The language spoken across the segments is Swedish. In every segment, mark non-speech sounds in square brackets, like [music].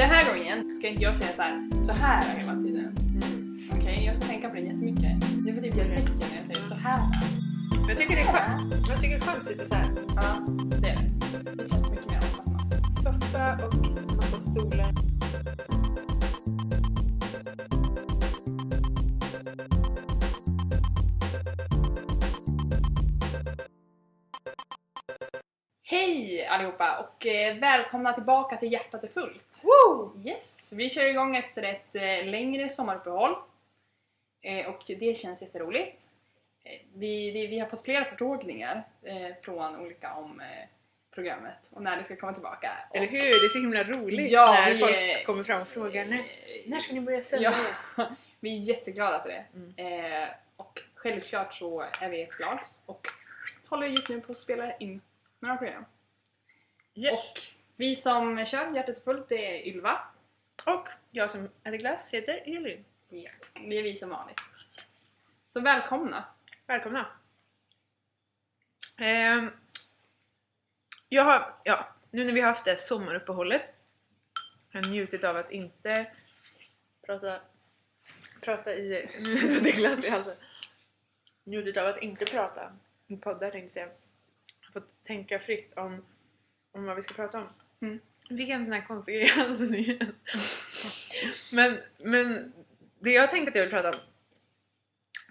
Den här gången ska inte jag säga så här, så här hela tiden. Okej, jag ska tänka på det jättemycket. Det får typ göra tecken när jag säger så här. Men jag tycker det är skönt. Jag tycker det är skönt att sitta så här. Ja, det är det. Det känns mycket mer avslappnat. Soffa och massa stolar. Allihopa och eh, välkomna tillbaka till Hjärtat är fullt. Woo! Yes, vi kör igång efter ett eh, längre sommaruppehåll. Eh, och det känns jätteroligt. Vi, det, vi har fått flera förfrågningar från olika om programmet och när det ska komma tillbaka. Eller Och- hur? Det är så himla roligt Ja, när vi folk kommer fram och frågar när, när ska ni börja sända? Ja, [laughs] vi är jätteglada för det. Mm. Och självklart så är vi ett lags och håller just nu på att spela in några program. Yes. Och vi som kör Hjärtat är fullt det är Ylva. Och jag som äter glass heter Elin. Ja, det är vi som vanligt. Så välkomna! Välkomna! Ehm, jag har, ja, nu när vi har haft det sommaruppehållet har jag njutit av att inte prata, prata i, [laughs] nu det är glass i halsen. Njutit av att inte prata i poddar tänkte jag. Fått tänka fritt om, om vad vi ska prata om. Mm. Jag fick en sån här konstig grej i halsen igen. men, men det jag tänkte att jag vill prata om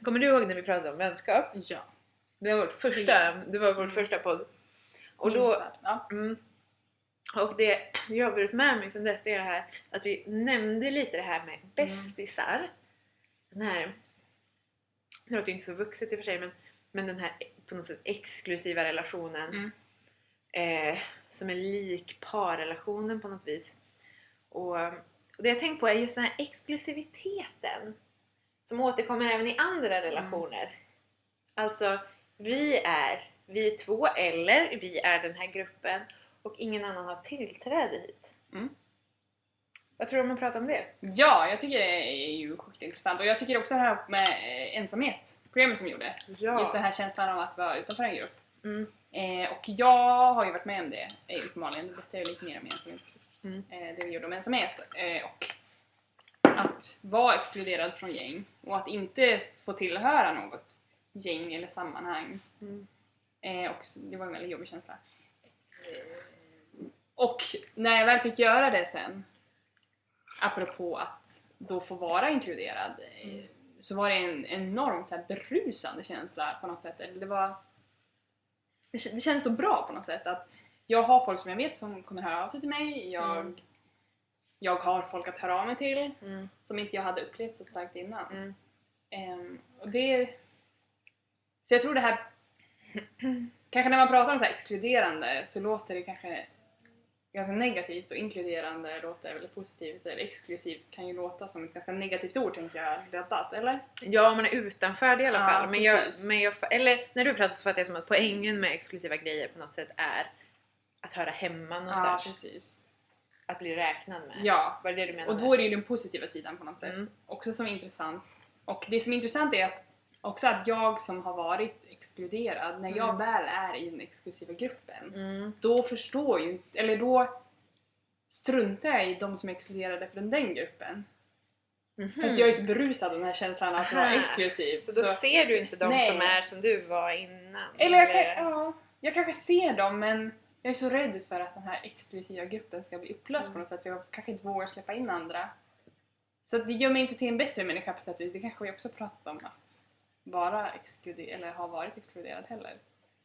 Kommer du ihåg när vi pratade om vänskap? Ja. Det var vårt första, det var vår första podd. Och då. Ja. mm, och det jag har varit med mig sen dess det är det här att vi nämnde lite det här med bästisar. Den här, det låter ju inte så vuxet i och för sig men, men den här på något sätt exklusiva relationen Mm. Eh, som är lik parrelationen på något vis. Och, och det jag tänkt på är just den här exklusiviteten som återkommer även i andra relationer. Alltså, vi är vi två eller vi är den här gruppen och ingen annan har tillträde hit. Mm. Vad tror du om att prata om det? ja, jag tycker det är ju sjukt intressant och jag tycker också det här med eh, ensamhet, programmet som gjorde. Ja. Just den här känslan av att vara utanför en grupp. Mm. Eh, och jag har ju varit med om det, eh, uppenbarligen. Det berättade jag lite mer om i ensamhet. Mm. Eh, det vi gjorde om ensamhet. Eh, och att vara exkluderad från gäng och att inte få tillhöra något gäng eller sammanhang. Mm. Eh, och det var en väldigt jobbig känsla. Eh, och när jag väl fick göra det sen, apropå att då få vara inkluderad, eh, Mm. så var det en enormt så här, berusande känsla på något sätt. Eller Det var... Det, k- det kändes så bra på något sätt att jag har folk som jag vet som kommer höra av sig till mig. Jag, Mm. jag har folk att höra av mig till Mm. som inte jag hade upplevt så starkt innan. Mm. Ehm, och det... Så jag tror det här... [clears throat] kanske när man pratar om så här exkluderande så låter det kanske ganska negativt och inkluderande låter väldigt positivt. Eller exklusivt kan ju låta som ett ganska negativt ord tänker jag, laddat, eller? Ja, om man är utanför det i alla Ja, fall. Men jag, men jag, eller när du pratar så fattar jag som att poängen med exklusiva grejer på något sätt är att höra hemma Ja, någonstans. precis. att bli räknad med. Ja, Var det det du menade? och då är det ju den positiva sidan på något sätt. Mm. Också som är intressant. Och det som är intressant är att också att jag som har varit exkluderad, när jag Mm. väl är i den exklusiva gruppen, Mm. då förstår ju eller då struntar jag i de som är exkluderade från den gruppen. För att jag är så berusad av den här känslan att vara exklusiv. Så då ser du inte de nej. som är som du var innan? Eller jag, kan, ja, jag kanske ser dem men jag är så rädd för att den här exklusiva gruppen ska bli upplöst Mm. på något sätt så jag kanske inte vågar släppa in andra. Så det gör mig inte till en bättre människa på sätt och vis. Det kanske vi också pratat om att vara exkluderad eller ha varit exkluderad heller.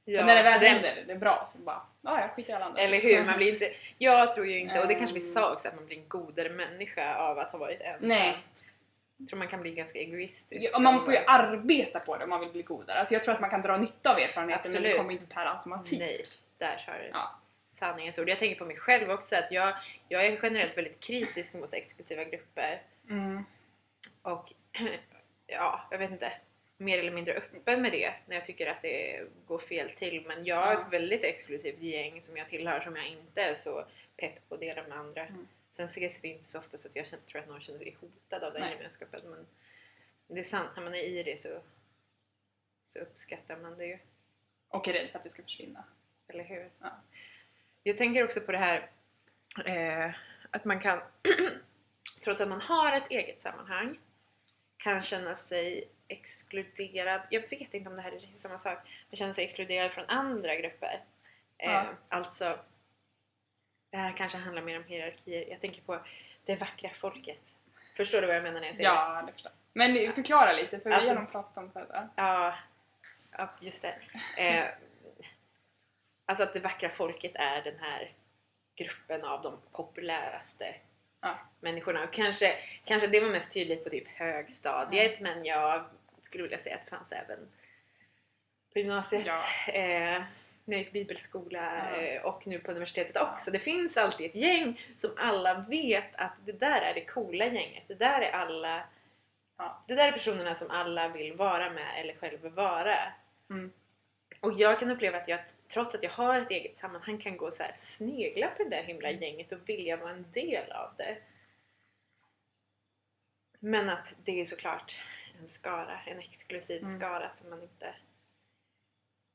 Ja, men när det väl den- händer, det är bra så bara, ja jag skiter i alla andra. Eller hur? Man blir inte, jag tror ju inte, och det kanske vi Mm. sa också, att man blir en godare människa av att ha varit ensam. Nej. Jag tror man kan bli ganska egoistisk. Ja, och man får ju arbeta på det om man vill bli godare. Alltså jag tror att man kan dra nytta av erfarenheten men det Absolut. kommer inte per automatik. Nej, där har du Ja. sanningens ord. Jag tänker på mig själv också, att jag, jag är generellt väldigt kritisk mot exklusiva grupper. Mm. Och [clears throat] ja, jag vet inte. Mer eller mindre öppen med det när jag tycker att det går fel till. Men jag har Ja. ett väldigt exklusivt gäng som jag tillhör som jag inte är så pepp på att dela med andra. Mm. Sen ses vi inte så ofta så att jag tror att någon känner sig hotad av den Nej. gemenskapen. Men det är sant, när man är i det så, så uppskattar man det ju. Och är rädd för att det ska försvinna. Eller hur? Ja. Jag tänker också på det här eh, att man kan, [clears throat] trots att man har ett eget sammanhang, kan känna sig exkluderad. Jag vet inte om det här är samma sak. Men känna sig exkluderad från andra grupper. Eh, Ja. alltså, det här kanske handlar mer om hierarkier. Jag tänker på det vackra folket. Förstår du vad jag menar när jag säger det? Ja, det förstår jag. Men förklara lite, för vi Alltså- har nog pratat om det. Ja, ja just det. Eh, alltså att det vackra folket är den här gruppen av de populäraste Ja. människorna. Och kanske, kanske det var mest tydligt på typ högstadiet men jag skulle vilja säga att det fanns även på gymnasiet. Ja. Eh, när jag gick bibelskola Ja. eh, och nu på universitetet också. Det finns alltid ett gäng som alla vet att det där är det coola gänget. Det där är alla det där är personerna som alla vill vara med eller själva vara. Mm. Och jag kan uppleva att jag, trots att jag har ett eget sammanhang, kan gå så här snegla på det där himla Mm. gänget och vilja vara en del av det. Men att det är såklart en skara, en exklusiv Mm. skara som man inte,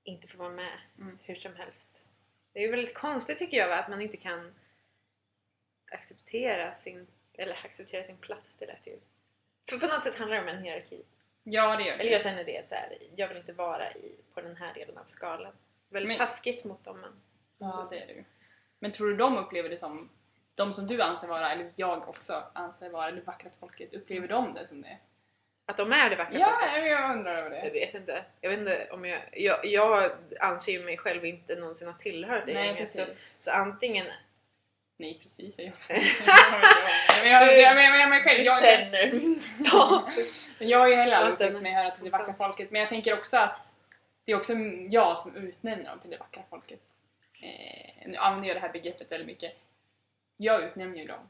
inte får vara med Mm. hur som helst. Det är väldigt konstigt tycker jag att man inte kan acceptera sin, eller acceptera sin plats. Det lät ju för på något sätt handlar det om en hierarki. Ja, det gör det. Eller jag känner det så här, jag vill inte vara i, på den här delen av skalan. Väldigt Men- taskigt mot dem men... Ja, det är det ju. Men tror du de upplever det som, de som du anser vara, eller jag också anser vara det vackra folket, upplever de det som det? Att de är det vackra Ja, folket. jag undrar över Jag det. vet inte. Jag vet inte om jag... Jag, jag anser ju mig själv inte någonsin ha tillhört det Nej, gänget. Så, så antingen... Nej, precis jag. [laughs] Men jag, jag, jag, jag, jag, mig själv, Du jag, känner min status. [laughs] Jag har ju heller aldrig upplevt mig höra till det vackra folket, men jag tänker också att det är också jag som utnämner dem till det vackra folket. Eh, nu använder jag det här begreppet väldigt mycket. Jag utnämner ju dem.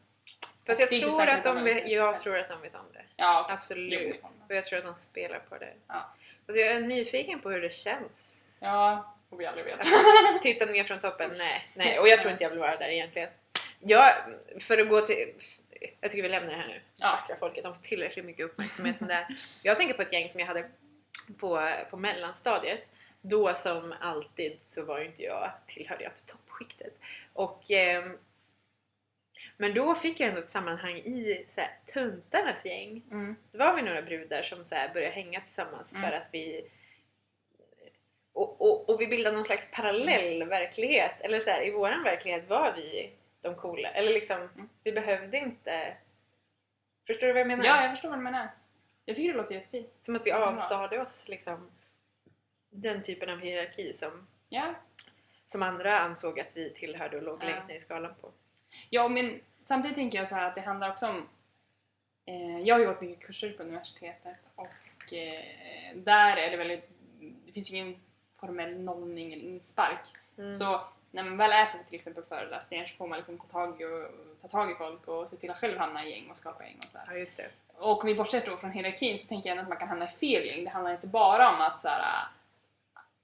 Fast jag tror, att de vet, jag tror att de vet om det. Ja. Absolut. Och jag tror att de spelar på det. Ja. Fast jag är nyfiken på hur det känns. ja får vi aldrig veta. [laughs] Titta ner från toppen, nej. nej. Och jag tror inte jag vill vara där egentligen. Jag, för att gå till... Jag tycker vi lämnar det här nu. Ja. Vackra folket, de får tillräckligt mycket uppmärksamhet som det är. Jag tänker på ett gäng som jag hade på, på mellanstadiet. Då som alltid så var ju inte jag, tillhörde jag till toppskiktet. Och, ehm, men då fick jag ändå ett sammanhang i så här, töntarnas gäng. Mm. Det var vi några brudar som så här började hänga tillsammans Mm. för att vi och, och, och vi bildade någon slags parallell verklighet. Eller så här, i våran verklighet var vi de coola. Eller liksom, Mm. vi behövde inte... Förstår du vad jag menar? Ja, jag förstår vad du menar. Jag tycker det låter jättefint. Som att vi avsade oss liksom den typen av hierarki som, Ja. som andra ansåg att vi tillhörde och låg Ja. längst ner i skalan på. ja, men samtidigt tänker jag så här att det handlar också om... Eh, jag har ju gått mycket kurser på universitetet och eh, där är det väldigt... Det finns ju ingen formell nollning eller inspark. Mm. Så när man väl är på till exempel föreläsningar så får man liksom ta tag, i, och, ta tag i folk och se till att själv hamna i gäng och skapa gäng och så här. Ja, just det. Och om vi bortser då från hierarkin så tänker jag ändå att man kan hamna i fel gäng. Det handlar inte bara om att så här, äh,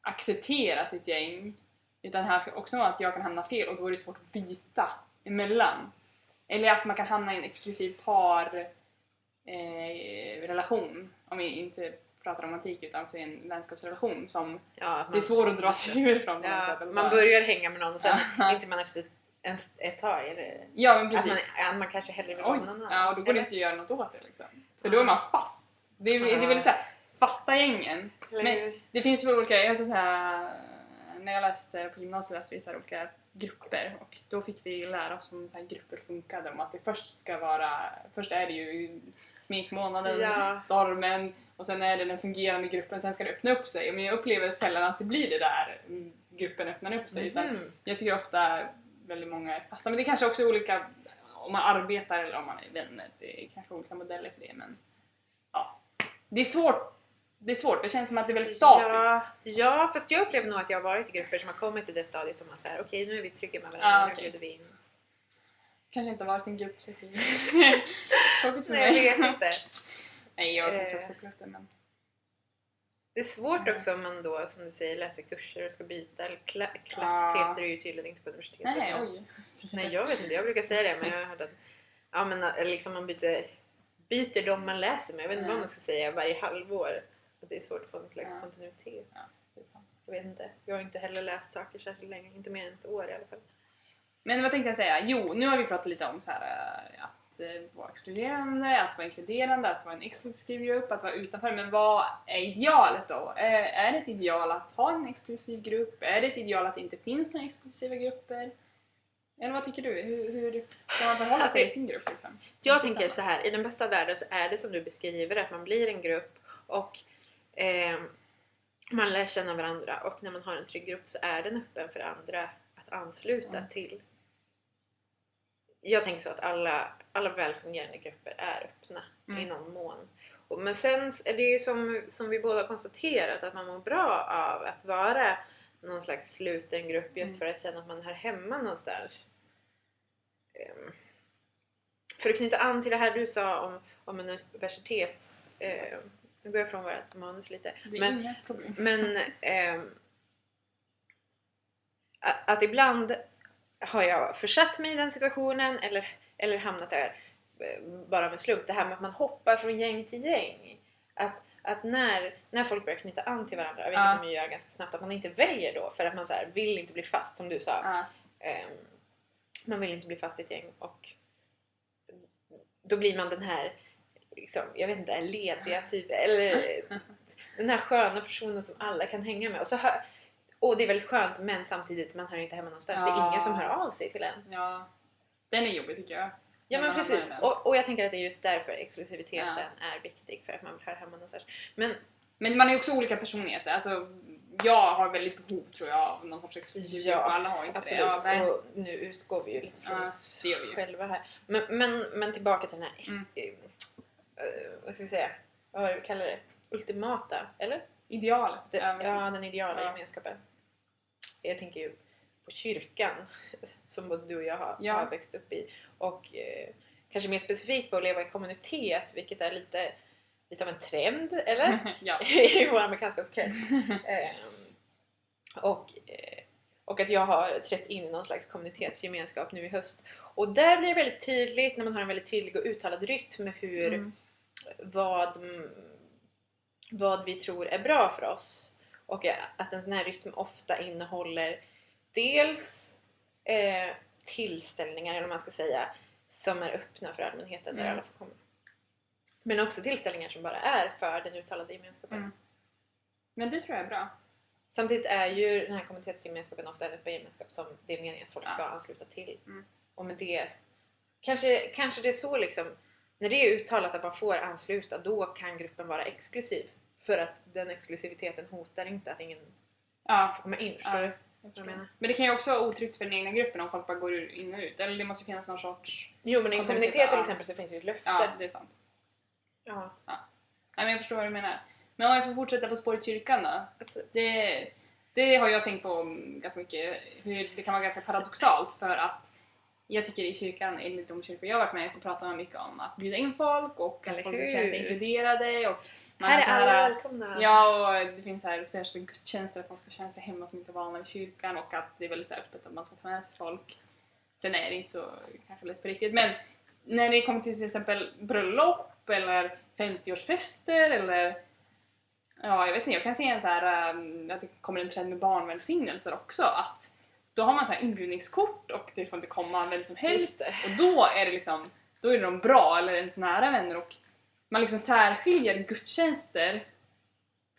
acceptera sitt gäng utan handlar också om att jag kan hamna fel och då är det svårt att byta emellan. Eller att man kan hamna i en exklusiv par eh, relation om inte pratar romantik utan i en vänskapsrelation som Ja, att det är svårt att dra sig ur från på ja, sätt. Man börjar hänga med någon och sen inser man efter en, ett tag eller, Ja men att precis. man, att man kanske hellre vill vara med någon annan. ja och då går det inte att göra något åt det liksom. För då är man fast. Det är, det är väl så här, fasta gängen. Men det finns ju olika, jag ska säga, när jag läste på gymnasiet läste vi så olika grupper och då fick vi lära oss om så grupper funkade. Om att det först ska vara, först är det ju smekmånaden, Ja. stormen och sen är det den fungerande gruppen, sen ska det öppna upp sig. Men jag upplever sällan att det blir det där mm, gruppen öppnar upp sig. Mhm. jag tycker ofta väldigt många är fasta. Men det är kanske också är olika om man arbetar eller om man är vänner. Det är kanske olika modeller för det men ja. Det är svårt. Det är svårt. Det känns som att det är väldigt statiskt. Ja, ja, fast jag upplever nog att jag har varit i grupper som har kommit till det stadiet och man säger okej nu är vi trygga med varandra, Ja, nu okej. bjuder vi in. Kanske inte varit en gruppträff. [laughs] Tråkigt för Nej, jag vet inte. Nej, jag kanske Eh. också upplevt det men... Det är svårt Mm. också om man då som du säger läser kurser och ska byta. Kla- klass Ja. heter det ju tydligen inte på universitetet. Nej, oj. Nej, jag vet inte. Jag brukar säga det men jag har hört att ja, men, eller liksom man byter, byter de man läser med. Jag vet inte vad Mm. man ska säga varje halvår. Det är svårt att få en slags Ja. kontinuitet. Ja, det är sant. Jag vet inte. Jag har inte heller läst saker särskilt länge. Inte mer än ett år i alla fall. Men vad tänkte jag säga? Jo, nu har vi pratat lite om så här, eh, att eh, vara exkluderande, att vara inkluderande, att vara en exklusiv grupp, att vara utanför. Men vad är idealet då? Är, är det ett ideal att ha en exklusiv grupp? Är det ett ideal att det inte finns några exklusiva grupper? Eller vad tycker du? Hur, hur ska man förhålla Alltså, sig i sin grupp? Liksom? Jag tänker så här, i den bästa av världar så är det som du beskriver, att man blir en grupp och eh, man lär känna varandra och när man har en trygg grupp så är den öppen för andra att ansluta Mm. till. Jag tänker så att alla, alla välfungerande grupper är öppna Mm. i någon mån. Och, men sen är det ju som, som vi båda konstaterat att man mår bra av att vara någon slags sluten grupp just Mm. för att känna att man hör hemma någonstans. Ehm, för att knyta an till det här du sa om, om universitet. Eh, nu går jag från vårt manus lite. Men, inga problem. men ehm, att, ibland har jag försatt mig i den situationen eller, eller hamnat där eh, bara med slump. Det här med att man hoppar från gäng till gäng. Att, att när, när folk börjar knyta an till varandra, vilket Ja. de gör ganska snabbt, att man inte väljer då för att man så här, vill inte bli fast som du sa. Ja. Ehm, man vill inte bli fast i ett gäng och då blir man den här, liksom, jag vet inte, lediga typ, eller [laughs] den här sköna personen som alla kan hänga med. Och, så hör, och det är väldigt skönt men samtidigt man hör inte hemma någonstans. Det är Ja. ingen som hör av sig till en. ja. Den är jobbig tycker jag. Ja men precis. Och, och jag tänker att det är just därför exklusiviteten är viktig. För att man hör hemma någonstans. Men Men man är ju också olika personligheter. Alltså, jag har väldigt behov tror jag av någon sorts exklusiv Ja, och alla har inte absolut. det. Ja, och nu utgår vi ju lite från Ja, oss själva här. Men, men, men tillbaka till den här, Mm. Eh, eh, vad ska vi säga, vad var det vi kallar det? Ultimata, eller? Idealet. Det, ja, den ideala Ja. gemenskapen. Jag tänker ju på kyrkan [laughs] som både du och jag har, Ja. har växt upp i. Och eh, kanske mer specifikt på att leva i kommunitet, vilket är lite, lite av en trend, eller? [laughs] [laughs] I vår bekantskapskrets. Ehm, och, eh, och att jag har trätt in i någon slags kommunitetsgemenskap nu i höst. Och där blir det väldigt tydligt när man har en väldigt tydlig och uttalad rytm hur Mm. Vad, vad vi tror är bra för oss. Och att en sån här rytm ofta innehåller dels eh, tillställningar, eller vad man ska säga, som är öppna för allmänheten där Mm. alla får komma. Men också tillställningar som bara är för den uttalade gemenskapen. Mm. Men det tror jag är bra. Samtidigt är ju den här kommunitetsgemenskapen ofta en öppen gemenskap som det är meningen att folk ska Ja. ansluta till. Mm. Och med det, kanske, kanske det är så liksom, när det är uttalat att man får ansluta, då kan gruppen vara exklusiv. För att den exklusiviteten hotar inte att ingen Ja, får komma in. Ja? Men det kan ju också vara otryggt för den egna gruppen om folk bara går in och ut. Eller det måste ju finnas någon sorts... Jo men i en kommunitet till ja. exempel så finns ju ett löfte. Ja, det är sant. Ja, Nej, men jag förstår vad du menar. Men om jag får fortsätta på spåret kyrkan då. absolut. Det, det har jag tänkt på ganska mycket, hur det kan vara ganska paradoxalt för att jag tycker i kyrkan, enligt de kyrkor jag har varit med i, så pratar man mycket om att bjuda in folk och att folk känner sig inkluderade och man Här är alla här- välkomna! Ja, och det finns så här särskilda gudstjänster att folk ska känna sig hemma som inte är vana vid kyrkan och att det är väldigt öppet att man ska ta med sig folk. Sen är det inte så kanske lätt på riktigt, men när det kommer till till exempel bröllop eller 50-årsfester eller ja, jag vet inte, jag kan se en så här um, att det kommer en trend med barnvälsignelser också att då har man så här inbjudningskort och det får inte komma vem som helst och då är det liksom, då är det de bra eller ens nära vänner och man liksom särskiljer gudstjänster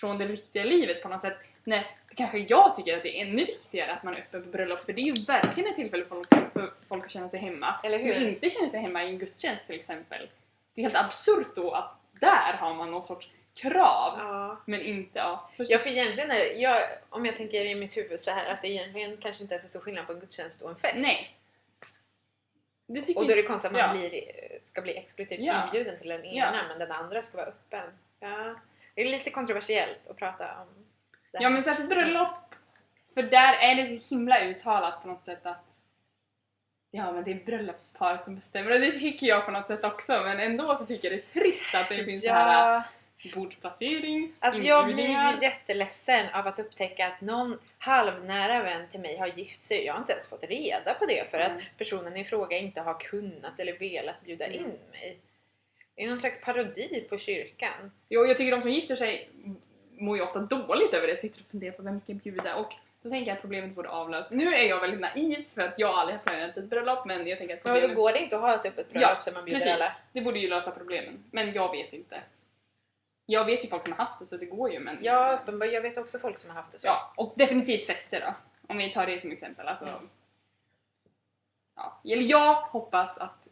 från det riktiga livet på något sätt. Nej, det kanske jag tycker att det är ännu viktigare att man är öppen på bröllop för det är ju verkligen ett tillfälle för folk, för folk att känna sig hemma. Eller Som hur? inte känner sig hemma i en gudstjänst till exempel. Det är helt absurt då att där har man någon sorts krav. Ja. Men inte, ja. Ja för egentligen är det, jag, om jag tänker i mitt huvud så här att det egentligen kanske inte är så stor skillnad på en gudstjänst och en fest. Nej. Det tycker Och då är det konstigt att man Ja. blir, ska bli exklusivt Ja. inbjuden till den ena Ja. men den andra ska vara öppen. Ja. Det är lite kontroversiellt att prata om det här. Ja men särskilt bröllop. För där är det så himla uttalat på något sätt att Ja men det är bröllopsparet som bestämmer och det tycker jag på något sätt också men ändå så tycker jag det är trist att det [laughs] finns så här ja. Bordsplacering, Alltså jag blir ju jätteledsen av att upptäcka att någon halvnära vän till mig har gift sig. Jag har inte ens fått reda på det för Mm. att personen i fråga inte har kunnat eller velat bjuda Mm. in mig. Det är någon slags parodi på kyrkan. Jo, jag tycker de som gifter sig mår ju ofta dåligt över det, sitter och funderar på vem ska jag bjuda och Då tänker jag att problemet vore avlöst. Nu är jag väldigt naiv för att jag aldrig har planerat ett bröllop men jag tänker att Men då problemet... går det inte att ha ett öppet bröllop så man bjuder precis. alla? Det borde ju lösa problemen. Men jag vet inte. Jag vet ju folk som har haft det så det går ju men... Ja, uppenbarligen. Jag vet också folk som har haft det så. Ja, och definitivt fester då. Om vi tar det som exempel. Alltså, Mm. ja. Eller jag hoppas att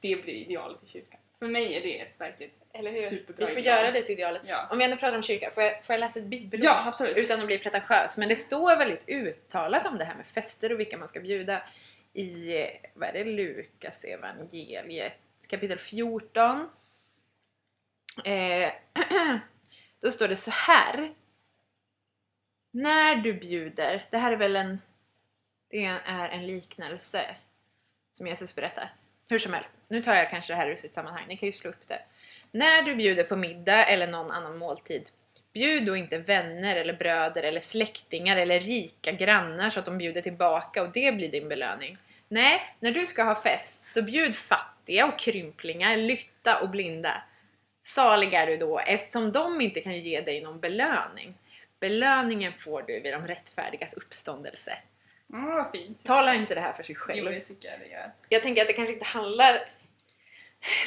det blir idealet i kyrkan. För mig är det ett verkligt... Eller hur? Superbra Vi får ideal. göra det till idealet. Ja, Om vi ändå pratar om kyrka, får jag, får jag läsa ett bibelord? ja absolut. Utan att bli pretentiös. Men det står väldigt uttalat om det här med fester och vilka man ska bjuda i, vad är det, Lukas evangeliet kapitel 14. Eh, [clears throat] då står det så här. När du bjuder, det här är väl en, det är en liknelse som Jesus berättar. Hur som helst, nu tar jag kanske det här ur sitt sammanhang, ni kan ju slå upp det. När du bjuder på middag eller någon annan måltid, bjud då inte vänner eller bröder eller släktingar eller rika grannar så att de bjuder tillbaka och det blir din belöning. Nej, när du ska ha fest så bjud fattiga och krymplingar, lytta och blinda. Salig är du då eftersom de inte kan ge dig någon belöning. Belöningen får du vid de rättfärdigas uppståndelse. Mm, vad fint. Talar inte det här för sig Jo, själv? det tycker jag det gör. Jag tänker att det kanske inte handlar...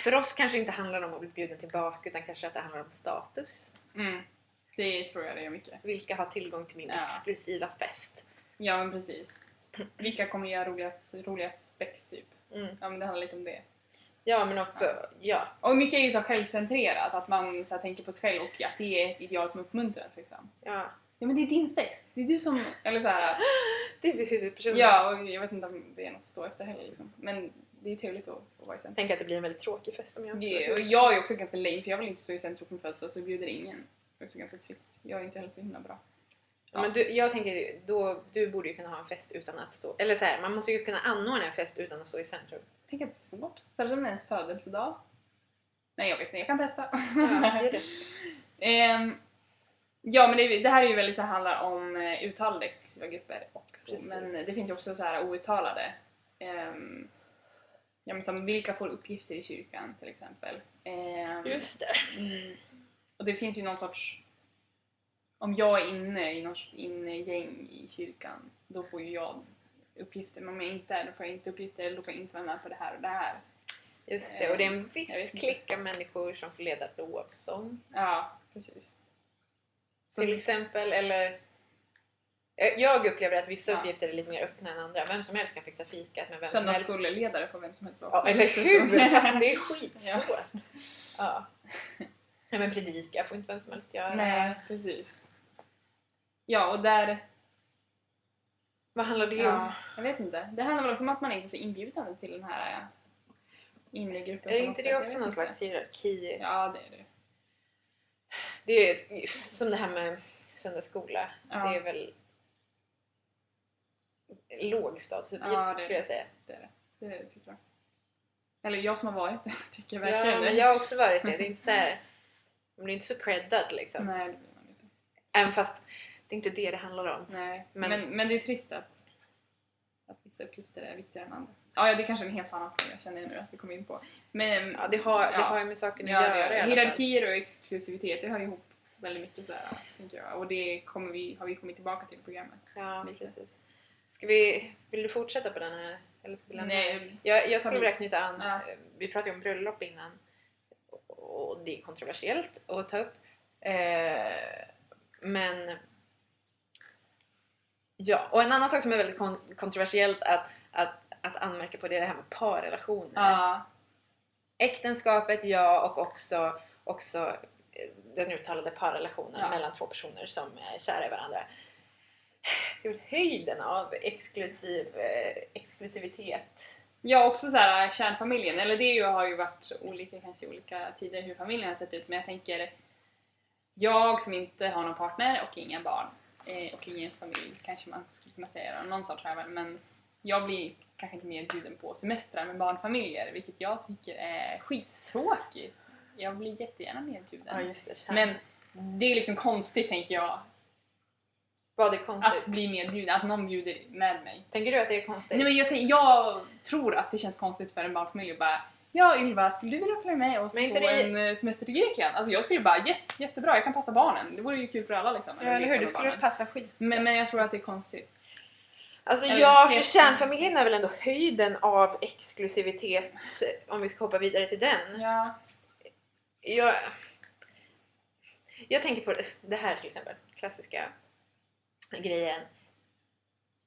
För oss kanske inte handlar om att bli bjuden tillbaka utan kanske att det handlar om status. Mm. Det tror jag det gör mycket. Vilka har tillgång till min Ja. exklusiva fest? Ja, men precis. Vilka kommer göra roligast, roligast spex typ? Mm. Ja, men det handlar lite om det. Ja, men också... Ja. Och mycket är ju så självcentrerat, att man så här, tänker på sig själv och att det är ett ideal som uppmuntras liksom. ja. Ja men det är din fest, det är du som... Eller så här, [laughs] Du är huvudpersonen. Ja, och jag vet inte om det är något att stå efter heller liksom. Men det är trevligt att få vara i centrum. Tänk att det blir en väldigt tråkig fest om jag också Det, och jag är också ganska lame för jag vill inte stå i centrum på min födelsedag så bjuder ingen. Det är också ganska trist. Jag är inte heller så himla bra. Ja, men du, jag tänker, då, du borde ju kunna ha en fest utan att stå... Eller så här, man måste ju kunna anordna en fest utan att stå i centrum. Tänker att det är svårt. Särskilt om det är ens födelsedag. Nej jag vet inte, jag kan testa. Ja, det är det. Ehm, ja men det, det här är ju väldigt så här, handlar om eh, uttalade exklusiva grupper också. Precis. Men det finns ju också så här outtalade. Ehm, ja men som vilka får uppgifter i kyrkan till exempel. Ehm, Just det. Mm. Och det finns ju någon sorts... Om jag är inne i något innegäng i kyrkan, då får ju jag uppgifter. Men om jag inte är då får jag inte uppgifter, eller då får jag inte vara med på det här och det här. Just det. Och det är en viss klick av människor som får leda lovsång. Ja, precis. Så, Till exempel, eller... Jag upplever att vissa Ja. uppgifter är lite mer öppna än andra. Vem som helst kan fixa fikat med vem som helst. Söndagsskolledare får vem som helst också. Ja, eller hur? [laughs] Fast det är skitsvårt. Ja. ja. men predika får inte vem som helst göra. Nej, precis. Ja, och där... Vad handlar det om? Ja, jag vet inte. Det handlar väl också om att man inte är så inbjudande till den här äh, innegruppen. Är på något inte det Jag också någon inte. slags hierarki? Ja, det är det. Det är som det här med söndagsskola. Ja. Det är väl lågstatusuppgift Ja, det- skulle jag säga. Det är det. Det tycker jag. Eller jag som har varit det [laughs] tycker Ja, verkligen men det. jag har också varit det. Det är inte så här, [laughs] man blir inte så creddad liksom. Nej, det blir man inte. Även fast det är inte det det handlar om. Nej. Men- Men, men, det är trist att, att vissa uppgifter är viktigare än andra. Ja, det är kanske är en helt annan fråga känner jag nu att vi kommer in på. Men, Ja, det har, det ja. har ju med saken att Ja, göra det. i alla fall. Hierarkier och exklusivitet, det hör ihop väldigt mycket så här, tänker jag. Och det kommer vi, har vi kommit tillbaka till i programmet. Ja, Lite. precis. Ska vi, vill du fortsätta på den här? Eller ska vi lämna Nej, Jag, jag skulle vilja knyta an, Ja. vi pratade ju om bröllop innan och det är kontroversiellt att ta upp. Eh, men ja, och en annan sak som är väldigt kon- kontroversiellt att, att, att anmärka på det är det här med parrelationer. ja, Äktenskapet, ja, och också, också eh, den uttalade parrelationen Ja. mellan två personer som är kära i varandra. Det är väl höjden av exklusiv, eh, exklusivitet. Ja, också så här kärnfamiljen. Eller det ju, har ju varit olika kanske i olika tider hur familjen har sett ut. Men jag tänker, jag som inte har någon partner och inga barn eh, och ingen familj kanske man skulle kunna säga då, någon sorts väl. Men jag blir kanske inte mer bjuden på semestrar med barnfamiljer, vilket jag tycker är skittråkigt. Jag blir jättegärna medbjuden. Kärn. Men det är liksom konstigt tänker jag, Vad är konstigt? att bli medbjuden, att någon bjuder med mig. Tänker du att det är konstigt? Nej men jag, jag tror att det känns konstigt för en barnfamilj att bara Ja Ylva, skulle du vilja följa med oss Men inte på det- en eh, semester i Grekland? Alltså jag skulle bara yes, jättebra, jag kan passa barnen. Det vore ju kul för alla liksom. Ja, eller hur? Det skulle barnen. passa skit. men, men jag tror att det är konstigt. Alltså Eller ja, för kärnfamiljen är väl ändå höjden av exklusivitet om vi ska hoppa vidare till den. Ja. Jag, jag tänker på det, det här till exempel, klassiska grejen.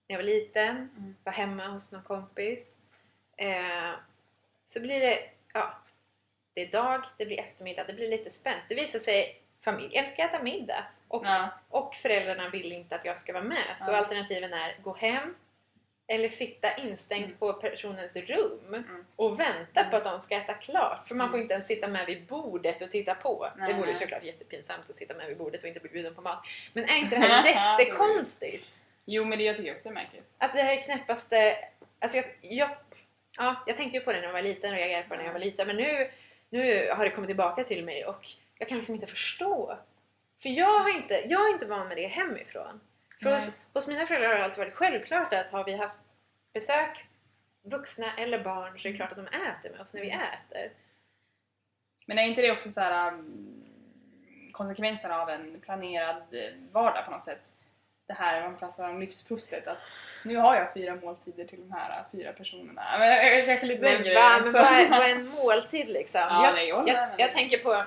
När jag var liten, Mm. var hemma hos någon kompis. Eh, så blir det, ja, det är dag, det blir eftermiddag, det blir lite spänt. Det visar sig familjen ska äta middag och, ja. och föräldrarna vill inte att jag ska vara med. Så Ja. alternativen är gå hem eller sitta instängt Mm. på personens rum Mm. och vänta Mm. på att de ska äta klart. För man får Mm. inte ens sitta med vid bordet och titta på. Nej, det vore såklart jättepinsamt att sitta med vid bordet och inte bli bjuden på mat. Men är inte det här [laughs] jättekonstigt? Jo men det jag tycker jag också är märkligt. Alltså det här är knäppaste... Alltså jag, jag, ja, jag tänkte ju på det när jag var liten och reagerade på det när jag var liten. Men nu, nu har det kommit tillbaka till mig och jag kan liksom inte förstå. För jag har inte, jag är inte van med det hemifrån. För hos, hos mina föräldrar har det alltid varit självklart att har vi haft besök, vuxna eller barn, så är det klart att de äter med oss när vi äter. Men är inte det också så här um, konsekvenser av en planerad eh, vardag på något sätt? Det här man pratar om livspusslet att nu har jag fyra måltider till de här fyra personerna. Men kanske lite Men, den va, men vad, är, vad är en [laughs] måltid liksom? Ja, jag, nej, jag jag, jag tänker på...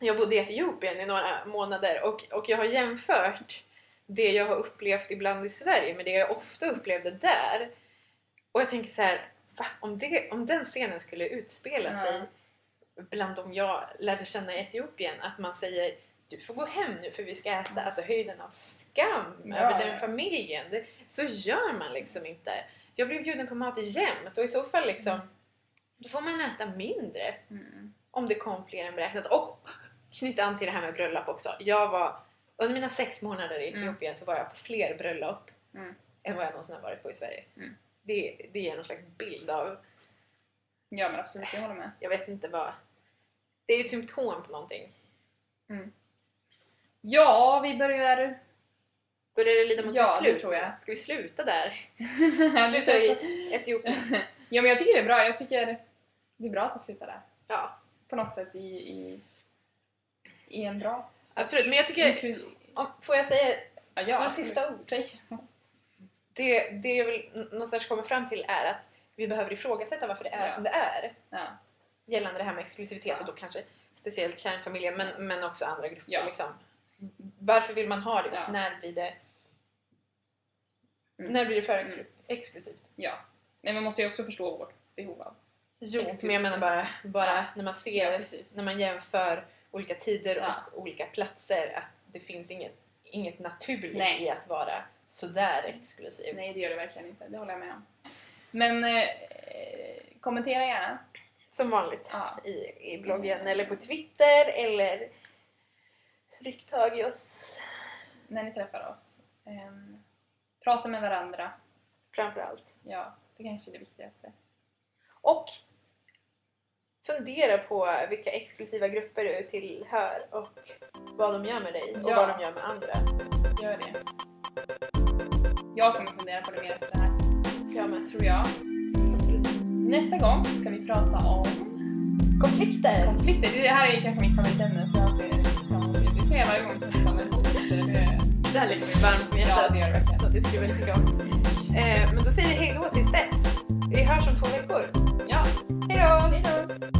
Jag bodde i Etiopien i några månader och, och jag har jämfört det jag har upplevt ibland i Sverige med det jag ofta upplevde där. Och jag tänker så här, va? Om, det, om den scenen skulle utspela Ja. sig bland de jag lärde känna i Etiopien, att man säger du får gå hem nu för vi ska äta, alltså höjden av skam Ja, över den familjen. Det, så gör man liksom inte. Jag blir bjuden på mat jämt och i så fall liksom, då får man äta mindre Mm. om det kom fler än beräknat. Och knyta an till det här med bröllop också. Jag var, under mina sex månader i Etiopien så var jag på fler bröllop Mm. än vad jag någonsin har varit på i Sverige. Mm. Det, det ger någon slags bild av, Ja men absolut, jag håller med. jag vet inte vad, det är ju ett symptom på någonting. Ja, vi börjar... Börjar det lida mot Ja, sitt slut? tror jag. Ska vi sluta där? [laughs] Sluta i Etiopien? [laughs] Ja men jag tycker det är bra, jag tycker det är bra att sluta där. Ja, På något sätt i, i, i en bra absolut. Men jag tycker, om, får jag säga Ja, Några absolut. sista ord? Säg. det, det jag vill någonstans komma fram till är att vi behöver ifrågasätta varför det är Ja. som det är. Ja. gällande det här med exklusivitet och då kanske speciellt kärnfamiljen men, men också andra grupper. Ja. Liksom. Varför vill man ha det Ja. när blir det, Mm. när blir det för Mm. exklu- exklusivt? ja. Men man måste ju också förstå vårt behov av. Jo, Exklusivt. men jag menar bara, bara Ja. när man Ja, ser, precis. när man jämför olika tider Ja. och olika platser att det finns inget, inget naturligt Nej. i att vara sådär exklusiv. Nej, det gör det verkligen inte. Det håller jag med om. Men eh, kommentera gärna. Som vanligt Ja. i, i bloggen eller på Twitter eller ryck tag i oss när ni träffar oss. Ehm, prata med varandra. framförallt. Ja, det kanske är det viktigaste. Och fundera på vilka exklusiva grupper du tillhör och vad de gör med dig och Ja. vad de gör med andra. Gör det. Jag kommer fundera på det mer efter det här, Jag med. tror jag. Absolut. Nästa gång ska vi prata om Konflikter! konflikter. Det här är kanske mitt favoritämne så jag ser det säger jag varje gång jag träffar. Det här ligger mig varmt med hjärtat. Ja, det gör det verkligen. Att det skulle väldigt mycket om. Eh, men då säger vi hejdå tills dess. Vi hörs om två veckor. Ja. Hejdå! Hejdå!